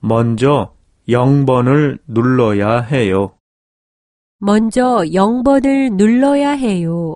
먼저 0번을 눌러야 해요. 먼저 0번을 눌러야 해요.